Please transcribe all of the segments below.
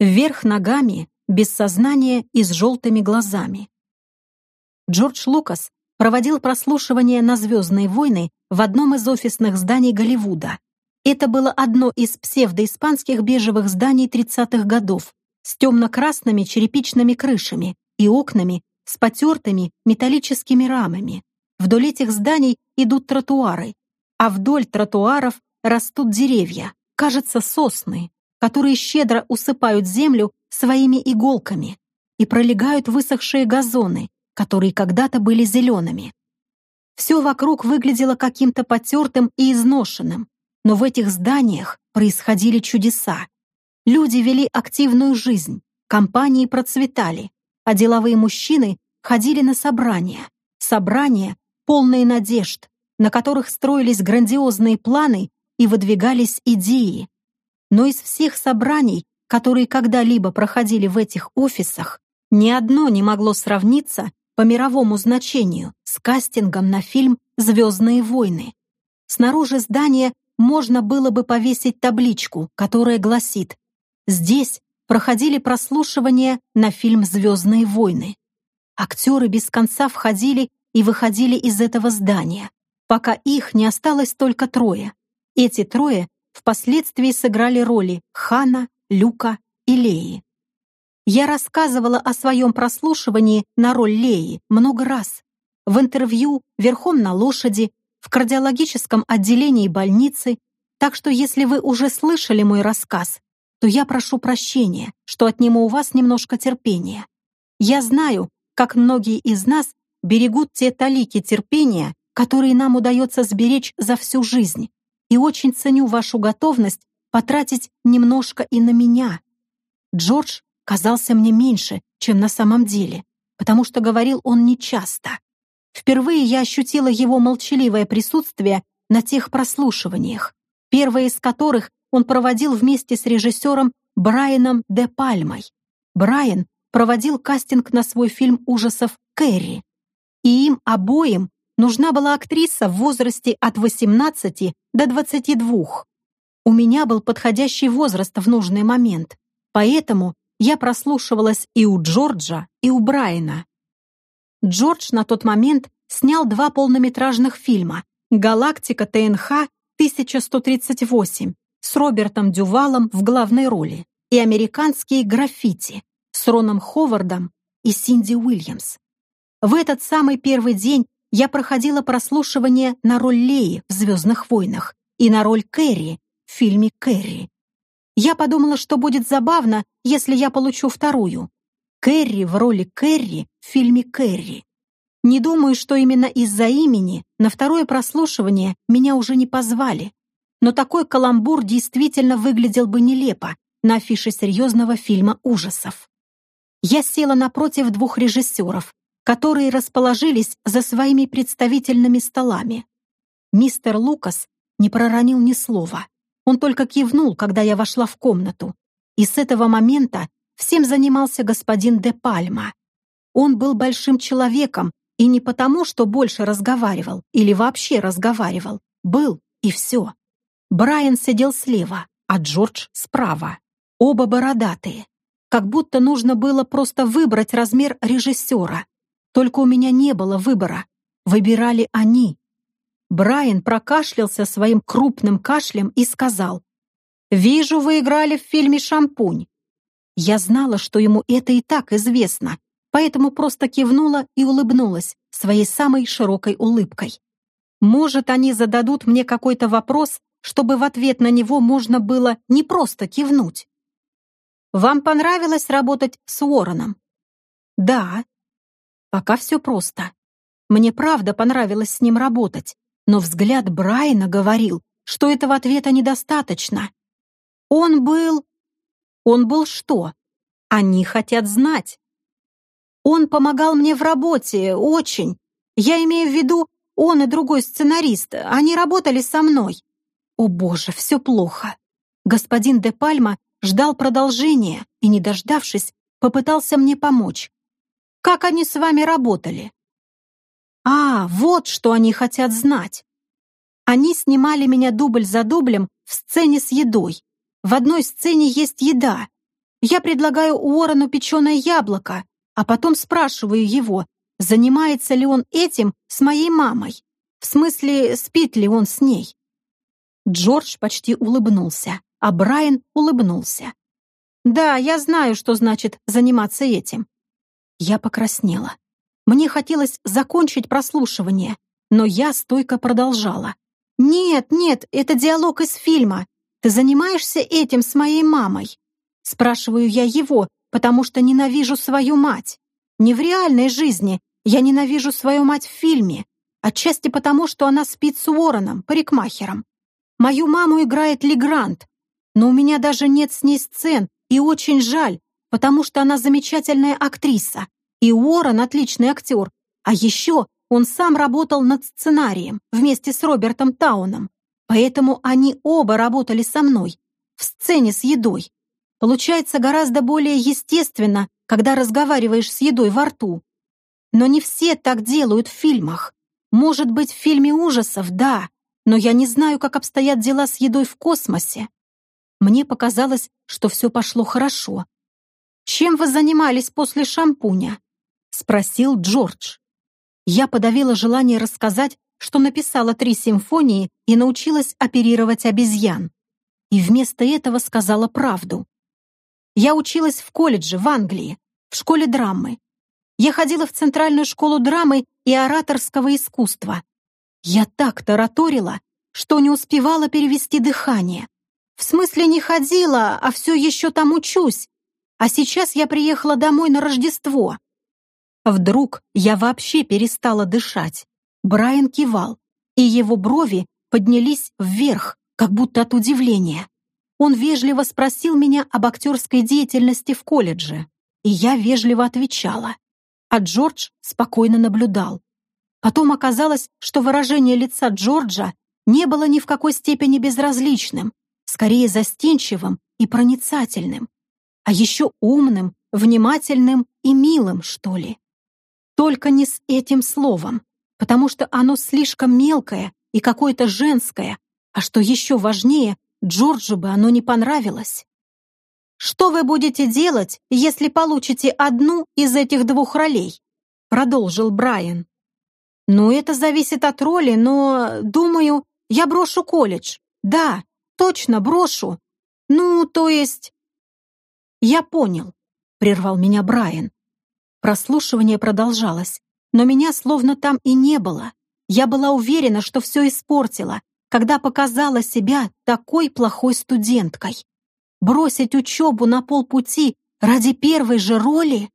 Вверх ногами, без сознания и с желтыми глазами. Джордж Лукас проводил прослушивание на «Звездные войны» в одном из офисных зданий Голливуда. Это было одно из псевдоиспанских бежевых зданий 30-х годов с темно-красными черепичными крышами и окнами с потертыми металлическими рамами. Вдоль этих зданий идут тротуары, а вдоль тротуаров растут деревья, кажется, сосны, которые щедро усыпают землю своими иголками и пролегают высохшие газоны, которые когда-то были зелеными. Все вокруг выглядело каким-то потертым и изношенным, но в этих зданиях происходили чудеса. Люди вели активную жизнь, компании процветали, а деловые мужчины ходили на собрания. Собрания, полные надежд, на которых строились грандиозные планы и выдвигались идеи. Но из всех собраний, которые когда-либо проходили в этих офисах, ни одно не могло сравниться по мировому значению с кастингом на фильм «Звездные войны». Снаружи здания можно было бы повесить табличку, которая гласит «Здесь проходили прослушивания на фильм «Звездные войны». Актеры без конца входили и выходили из этого здания, пока их не осталось только трое. Эти трое впоследствии сыграли роли Хана, Люка и Леи. Я рассказывала о своем прослушивании на роль Леи много раз. В интервью, верхом на лошади, в кардиологическом отделении больницы, так что если вы уже слышали мой рассказ, то я прошу прощения, что отниму у вас немножко терпения. Я знаю, как многие из нас берегут те талики терпения, которые нам удается сберечь за всю жизнь, и очень ценю вашу готовность потратить немножко и на меня. Джордж казался мне меньше, чем на самом деле, потому что говорил он нечасто. Впервые я ощутила его молчаливое присутствие на тех прослушиваниях, первое из которых он проводил вместе с режиссером Брайаном Де Пальмой. Брайан проводил кастинг на свой фильм ужасов «Кэрри», и им обоим нужна была актриса в возрасте от 18 до 22. У меня был подходящий возраст в нужный момент, поэтому я прослушивалась и у Джорджа, и у Брайана. Джордж на тот момент снял два полнометражных фильма «Галактика ТНХ 1138» с Робертом Дювалом в главной роли и «Американские граффити» с Роном Ховардом и Синди Уильямс. В этот самый первый день я проходила прослушивание на роль Леи в «Звездных войнах» и на роль Кэрри в фильме «Кэрри». Я подумала, что будет забавно, если я получу вторую. Кэрри в роли Кэрри в фильме «Кэрри». Не думаю, что именно из-за имени на второе прослушивание меня уже не позвали. Но такой каламбур действительно выглядел бы нелепо на афише серьезного фильма ужасов. Я села напротив двух режиссеров, которые расположились за своими представительными столами. Мистер Лукас не проронил ни слова. Он только кивнул, когда я вошла в комнату. И с этого момента всем занимался господин де Пальма. Он был большим человеком, и не потому, что больше разговаривал или вообще разговаривал. Был, и все. Брайан сидел слева, а Джордж справа. Оба бородатые. Как будто нужно было просто выбрать размер режиссера. Только у меня не было выбора. Выбирали они. Брайан прокашлялся своим крупным кашлем и сказал, «Вижу, вы играли в фильме «Шампунь». Я знала, что ему это и так известно, поэтому просто кивнула и улыбнулась своей самой широкой улыбкой. Может, они зададут мне какой-то вопрос, чтобы в ответ на него можно было не просто кивнуть. «Вам понравилось работать с Уорреном?» «Да». «Пока все просто. Мне правда понравилось с ним работать. Но взгляд Брайана говорил, что этого ответа недостаточно. Он был... Он был что? Они хотят знать. Он помогал мне в работе, очень. Я имею в виду, он и другой сценарист, они работали со мной. О боже, все плохо. Господин де Пальма ждал продолжения и, не дождавшись, попытался мне помочь. Как они с вами работали? А, вот что они хотят знать. Они снимали меня дубль за дублем в сцене с едой. В одной сцене есть еда. Я предлагаю Уоррену печеное яблоко, а потом спрашиваю его, занимается ли он этим с моей мамой. В смысле, спит ли он с ней. Джордж почти улыбнулся, а Брайан улыбнулся. «Да, я знаю, что значит заниматься этим». Я покраснела. Мне хотелось закончить прослушивание, но я стойко продолжала. «Нет, нет, это диалог из фильма. Ты занимаешься этим с моей мамой?» Спрашиваю я его, потому что ненавижу свою мать. Не в реальной жизни, я ненавижу свою мать в фильме. Отчасти потому, что она спит с Уорреном, парикмахером. Мою маму играет Ли Грант, но у меня даже нет с ней сцен, и очень жаль, потому что она замечательная актриса, и Уоррен отличный актер, а еще он сам работал над сценарием вместе с Робертом Тауном, поэтому они оба работали со мной в сцене с едой. Получается гораздо более естественно, когда разговариваешь с едой во рту. Но не все так делают в фильмах. Может быть, в фильме ужасов, да, но я не знаю, как обстоят дела с едой в космосе. Мне показалось, что все пошло хорошо. «Чем вы занимались после шампуня?» — спросил Джордж. Я подавила желание рассказать, что написала три симфонии и научилась оперировать обезьян. И вместо этого сказала правду. Я училась в колледже в Англии, в школе драмы. Я ходила в Центральную школу драмы и ораторского искусства. Я так тараторила, что не успевала перевести дыхание. В смысле не ходила, а все еще там учусь. А сейчас я приехала домой на Рождество. Вдруг я вообще перестала дышать. Брайан кивал, и его брови поднялись вверх, как будто от удивления. Он вежливо спросил меня об актерской деятельности в колледже, и я вежливо отвечала. А Джордж спокойно наблюдал. Потом оказалось, что выражение лица Джорджа не было ни в какой степени безразличным, скорее застенчивым и проницательным, а еще умным, внимательным и милым, что ли. Только не с этим словом, потому что оно слишком мелкое и какое-то женское, а что еще важнее, Джорджу бы оно не понравилось. «Что вы будете делать, если получите одну из этих двух ролей?» продолжил Брайан. «Ну, это зависит от роли, но, думаю, я брошу колледж. Да, точно брошу. Ну, то есть...» «Я понял», — прервал меня Брайан. Прослушивание продолжалось, но меня словно там и не было. Я была уверена, что все испортила, когда показала себя такой плохой студенткой. Бросить учебу на полпути ради первой же роли?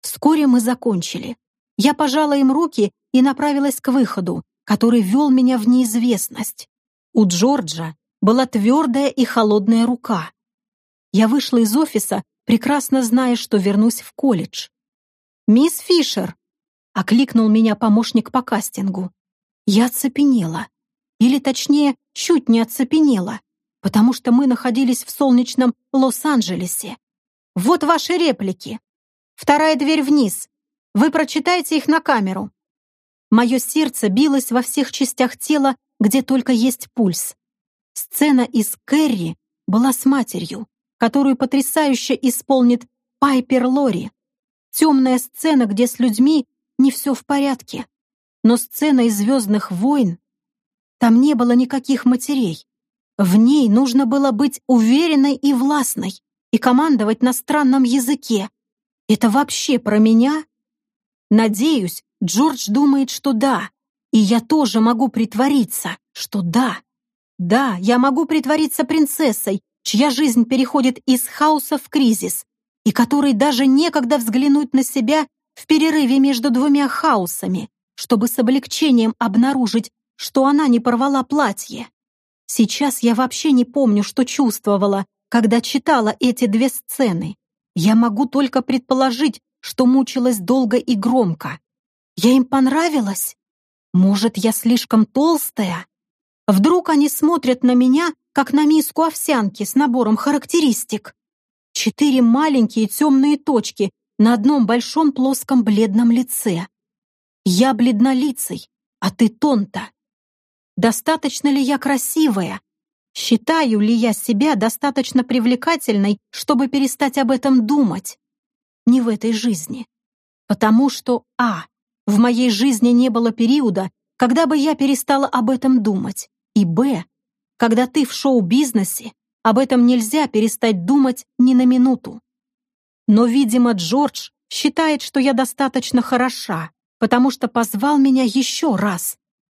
Вскоре мы закончили. Я пожала им руки и направилась к выходу, который вел меня в неизвестность. У Джорджа была твердая и холодная рука. Я вышла из офиса, прекрасно зная, что вернусь в колледж. «Мисс Фишер!» — окликнул меня помощник по кастингу. Я оцепенела. Или, точнее, чуть не оцепенела, потому что мы находились в солнечном Лос-Анджелесе. «Вот ваши реплики. Вторая дверь вниз. Вы прочитаете их на камеру». Мое сердце билось во всех частях тела, где только есть пульс. Сцена из «Кэрри» была с матерью, которую потрясающе исполнит Пайпер Лори. Темная сцена, где с людьми не все в порядке. Но сцена из «Звездных войн» там не было никаких матерей. В ней нужно было быть уверенной и властной и командовать на странном языке. Это вообще про меня? Надеюсь, Джордж думает, что да, и я тоже могу притвориться, что да. Да, я могу притвориться принцессой, чья жизнь переходит из хаоса в кризис, и которой даже некогда взглянуть на себя в перерыве между двумя хаосами, чтобы с облегчением обнаружить, что она не порвала платье. Сейчас я вообще не помню, что чувствовала, когда читала эти две сцены. Я могу только предположить, что мучилась долго и громко. Я им понравилась? Может, я слишком толстая? Вдруг они смотрят на меня, как на миску овсянки с набором характеристик. Четыре маленькие темные точки на одном большом плоском бледном лице. Я бледнолицей, а ты тонта. Достаточно ли я красивая? считаю ли я себя достаточно привлекательной, чтобы перестать об этом думать. Не в этой жизни. Потому что, а, в моей жизни не было периода, когда бы я перестала об этом думать, и б, когда ты в шоу-бизнесе, об этом нельзя перестать думать ни на минуту. Но, видимо, Джордж считает, что я достаточно хороша, потому что позвал меня еще раз.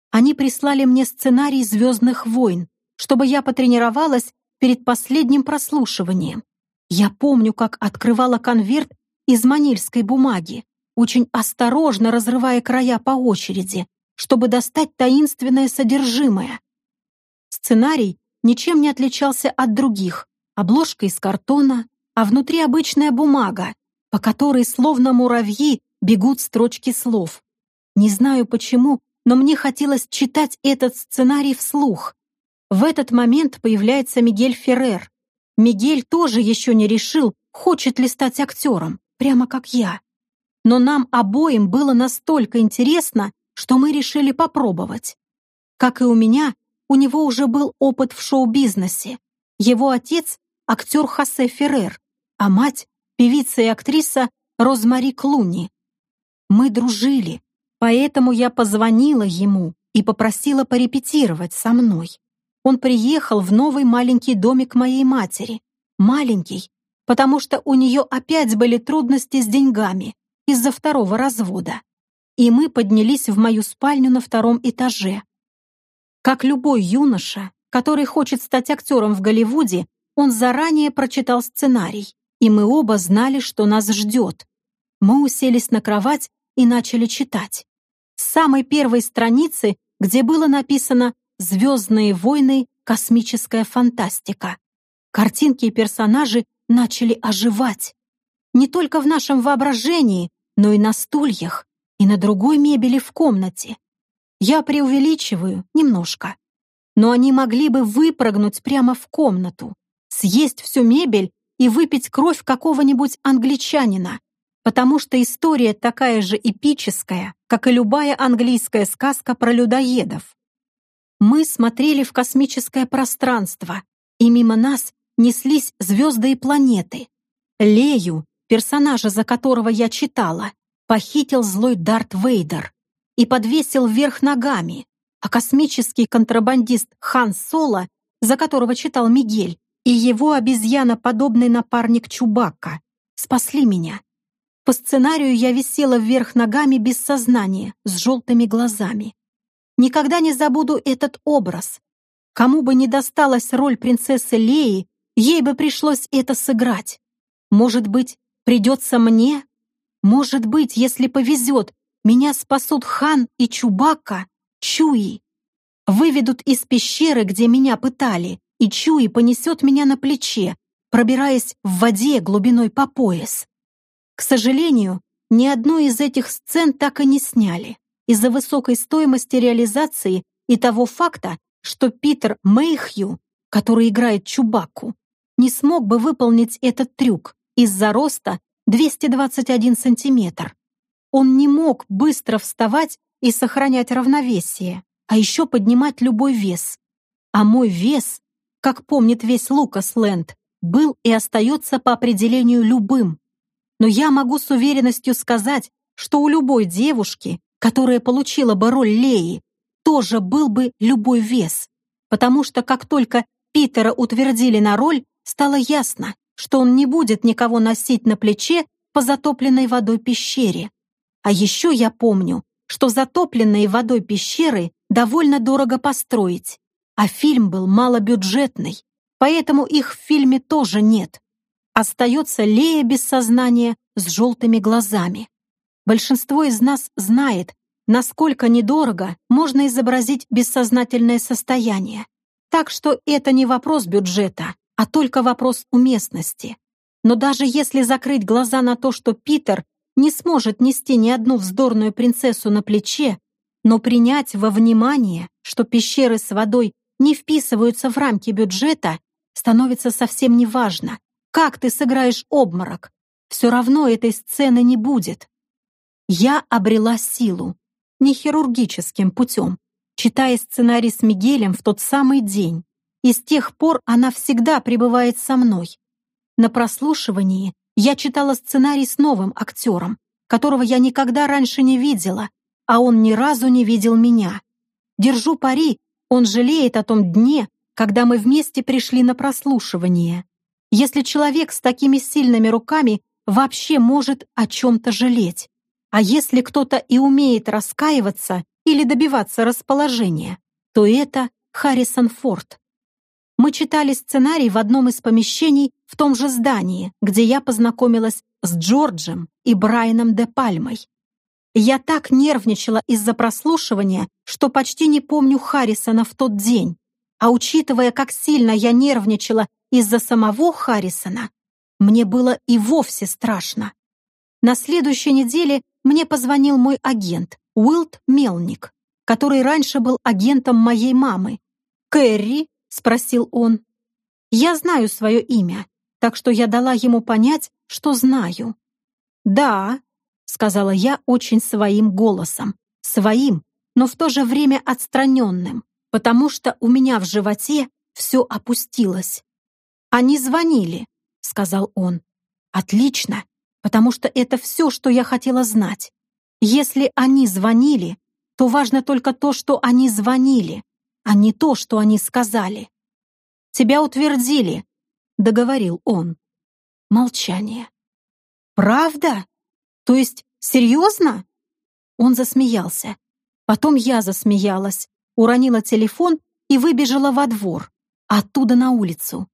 Они прислали мне сценарий «Звездных войн», чтобы я потренировалась перед последним прослушиванием. Я помню, как открывала конверт из манильской бумаги, очень осторожно разрывая края по очереди, чтобы достать таинственное содержимое. Сценарий ничем не отличался от других. Обложка из картона, а внутри обычная бумага, по которой словно муравьи бегут строчки слов. Не знаю почему, но мне хотелось читать этот сценарий вслух. В этот момент появляется Мигель Феррер. Мигель тоже еще не решил, хочет ли стать актером, прямо как я. Но нам обоим было настолько интересно, что мы решили попробовать. Как и у меня, у него уже был опыт в шоу-бизнесе. Его отец — актер Хосе Феррер, а мать — певица и актриса Розмари Клуни. Мы дружили, поэтому я позвонила ему и попросила порепетировать со мной. Он приехал в новый маленький домик моей матери. Маленький, потому что у нее опять были трудности с деньгами из-за второго развода. И мы поднялись в мою спальню на втором этаже. Как любой юноша, который хочет стать актером в Голливуде, он заранее прочитал сценарий, и мы оба знали, что нас ждет. Мы уселись на кровать и начали читать. С самой первой страницы, где было написано «Звездные войны. Космическая фантастика». Картинки и персонажи начали оживать. Не только в нашем воображении, но и на стульях, и на другой мебели в комнате. Я преувеличиваю немножко. Но они могли бы выпрыгнуть прямо в комнату, съесть всю мебель и выпить кровь какого-нибудь англичанина, потому что история такая же эпическая, как и любая английская сказка про людоедов. Мы смотрели в космическое пространство, и мимо нас неслись звезды и планеты. Лею, персонажа, за которого я читала, похитил злой Дарт Вейдер и подвесил вверх ногами, а космический контрабандист Хан Соло, за которого читал Мигель, и его обезьяноподобный напарник Чубакка спасли меня. По сценарию я висела вверх ногами без сознания, с желтыми глазами. Никогда не забуду этот образ. Кому бы ни досталась роль принцессы Леи, ей бы пришлось это сыграть. Может быть, придется мне? Может быть, если повезет, меня спасут Хан и Чубака, Чуи. Выведут из пещеры, где меня пытали, и Чуи понесет меня на плече, пробираясь в воде глубиной по пояс. К сожалению, ни одну из этих сцен так и не сняли из-за высокой стоимости реализации и того факта, что Питер Мэйхью, который играет Чубаку, не смог бы выполнить этот трюк из-за роста 221 сантиметр. Он не мог быстро вставать и сохранять равновесие, а еще поднимать любой вес. А мой вес, как помнит весь Лукас Лэнд, был и остается по определению любым, но я могу с уверенностью сказать, что у любой девушки, которая получила бы роль Леи, тоже был бы любой вес, потому что как только Питера утвердили на роль, стало ясно, что он не будет никого носить на плече по затопленной водой пещере. А еще я помню, что затопленные водой пещеры довольно дорого построить, а фильм был малобюджетный, поэтому их в фильме тоже нет. Остается Лея без сознания с желтыми глазами. Большинство из нас знает, насколько недорого можно изобразить бессознательное состояние. Так что это не вопрос бюджета, а только вопрос уместности. Но даже если закрыть глаза на то, что Питер не сможет нести ни одну вздорную принцессу на плече, но принять во внимание, что пещеры с водой не вписываются в рамки бюджета, становится совсем неважно, как ты сыграешь обморок? Все равно этой сцены не будет. Я обрела силу, не хирургическим путем, читая сценарий с Мигелем в тот самый день. и с тех пор она всегда пребывает со мной. На прослушивании я читала сценарий с новым актером, которого я никогда раньше не видела, а он ни разу не видел меня. Держу пари, он жалеет о том дне, когда мы вместе пришли на прослушивание. Если человек с такими сильными руками вообще может о чем-то жалеть. А если кто-то и умеет раскаиваться или добиваться расположения, то это Харрисон Форд. Мы читали сценарий в одном из помещений в том же здании, где я познакомилась с Джорджем и Брайаном де Пальмой. Я так нервничала из-за прослушивания, что почти не помню Харрисона в тот день. А учитывая, как сильно я нервничала из-за самого Харрисона, мне было и вовсе страшно. На следующей неделе мне позвонил мой агент, Уилт Мелник, который раньше был агентом моей мамы. «Кэрри?» — спросил он. «Я знаю свое имя, так что я дала ему понять, что знаю». «Да», — сказала я очень своим голосом, своим, но в то же время отстраненным, потому что у меня в животе все опустилось. «Они звонили», — сказал он. «Отлично, потому что это все, что я хотела знать. Если они звонили, то важно только то, что они звонили, а не то, что они сказали. «Тебя утвердили», — договорил он. Молчание. «Правда? То есть серьезно?» Он засмеялся. Потом я засмеялась, уронила телефон и выбежала во двор, оттуда на улицу.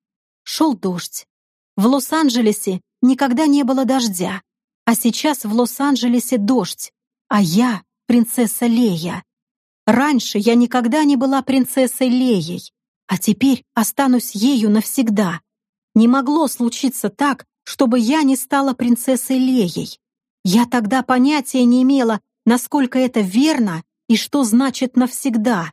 Шел дождь. В Лос-Анджелесе никогда не было дождя, а сейчас в Лос-Анджелесе дождь, а я принцесса Лея. Раньше я никогда не была принцессой Леей, а теперь останусь ею навсегда. Не могло случиться так, чтобы я не стала принцессой Леей. Я тогда понятия не имела, насколько это верно и что значит навсегда.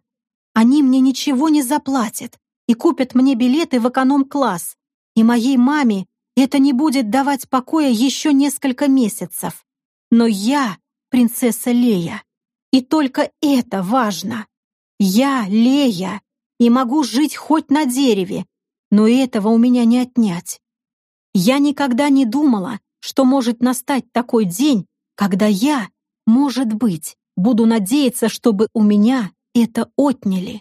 Они мне ничего не заплатят и купят мне билеты в эконом-класс, и моей маме это не будет давать покоя еще несколько месяцев. Но я принцесса Лея, и только это важно. Я Лея и могу жить хоть на дереве, но этого у меня не отнять. Я никогда не думала, что может настать такой день, когда я, может быть, буду надеяться, чтобы у меня это отняли.